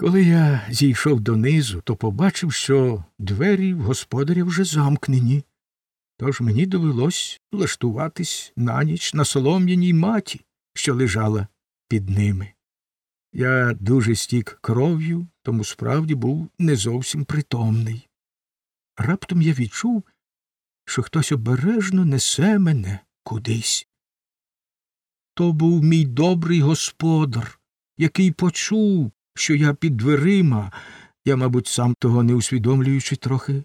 Коли я зійшов донизу, то побачив, що двері в господаря вже замкнені, тож мені довелось влаштуватись на ніч на солом'яній маті, що лежала під ними. Я дуже стік кров'ю, тому справді був не зовсім притомний. Раптом я відчув, що хтось обережно несе мене кудись. То був мій добрий господар, який почув, що я під дверима, я, мабуть, сам того не усвідомлюючи, трохи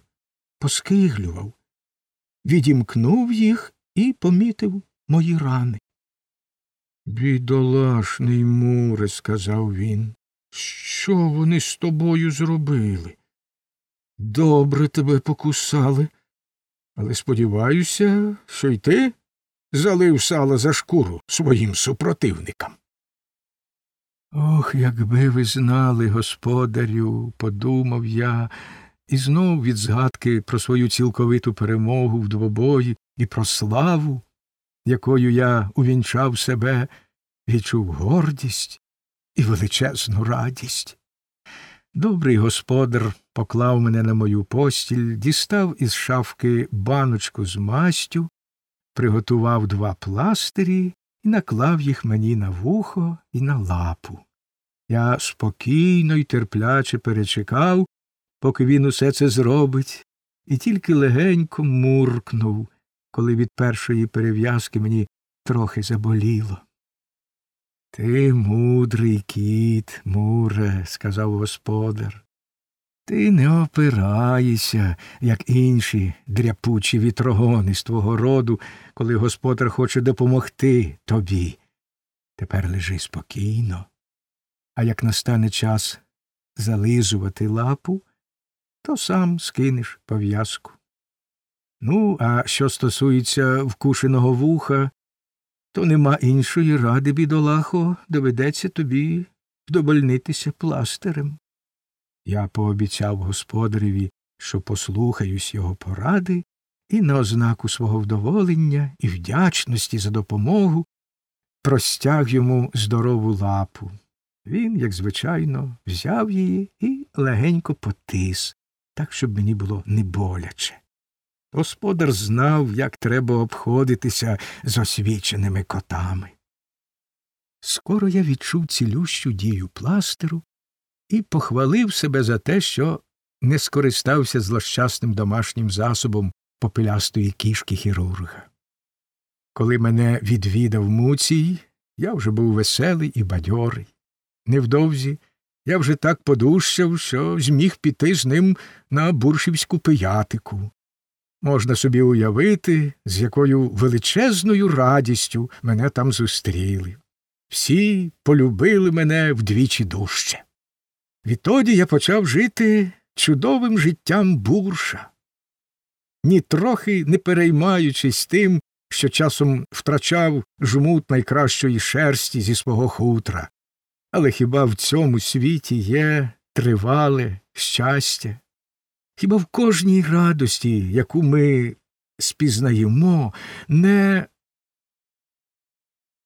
поскиглював, відімкнув їх і помітив мої рани. Бідолашний Муре, сказав він, що вони з тобою зробили? Добре тебе покусали, але сподіваюся, що й ти залив сало за шкуру своїм супротивникам. Ох, якби ви знали, господарю, подумав я, і знов від згадки про свою цілковиту перемогу в двобої і про славу, якою я увінчав себе, відчув гордість і величезну радість. Добрий господар поклав мене на мою постіль, дістав із шафки баночку з мастю, приготував два пластирі і наклав їх мені на вухо і на лапу. Я спокійно й терпляче перечекав, поки він усе це зробить, і тільки легенько муркнув, коли від першої перев'язки мені трохи заболіло. Ти мудрий кіт, муре, сказав господар. Ти не опираєшся, як інші дряпучі вітрогони з твого роду, коли господар хоче допомогти тобі. Тепер лежи спокійно, а як настане час зализувати лапу, то сам скинеш пов'язку. Ну, а що стосується вкушеного вуха, то нема іншої ради, бідолахо, доведеться тобі вдовольнитися пластирем. Я пообіцяв господареві, що послухаюсь його поради, і на ознаку свого вдоволення і вдячності за допомогу простяг йому здорову лапу. Він, як звичайно, взяв її і легенько потис, так, щоб мені було не боляче. Господар знав, як треба обходитися з освіченими котами. Скоро я відчув цілющу дію пластиру і похвалив себе за те, що не скористався злощасним домашнім засобом попелястої кішки хірурга. Коли мене відвідав Муцій, я вже був веселий і бадьорий. Невдовзі я вже так подущав, що зміг піти з ним на буршівську пиятику. Можна собі уявити, з якою величезною радістю мене там зустріли. Всі полюбили мене вдвічі дужче. Відтоді я почав жити чудовим життям бурша, нітрохи не переймаючись тим, що часом втрачав жмут найкращої шерсті зі свого хутра. Але хіба в цьому світі є тривале щастя? Хіба в кожній радості, яку ми спізнаємо, не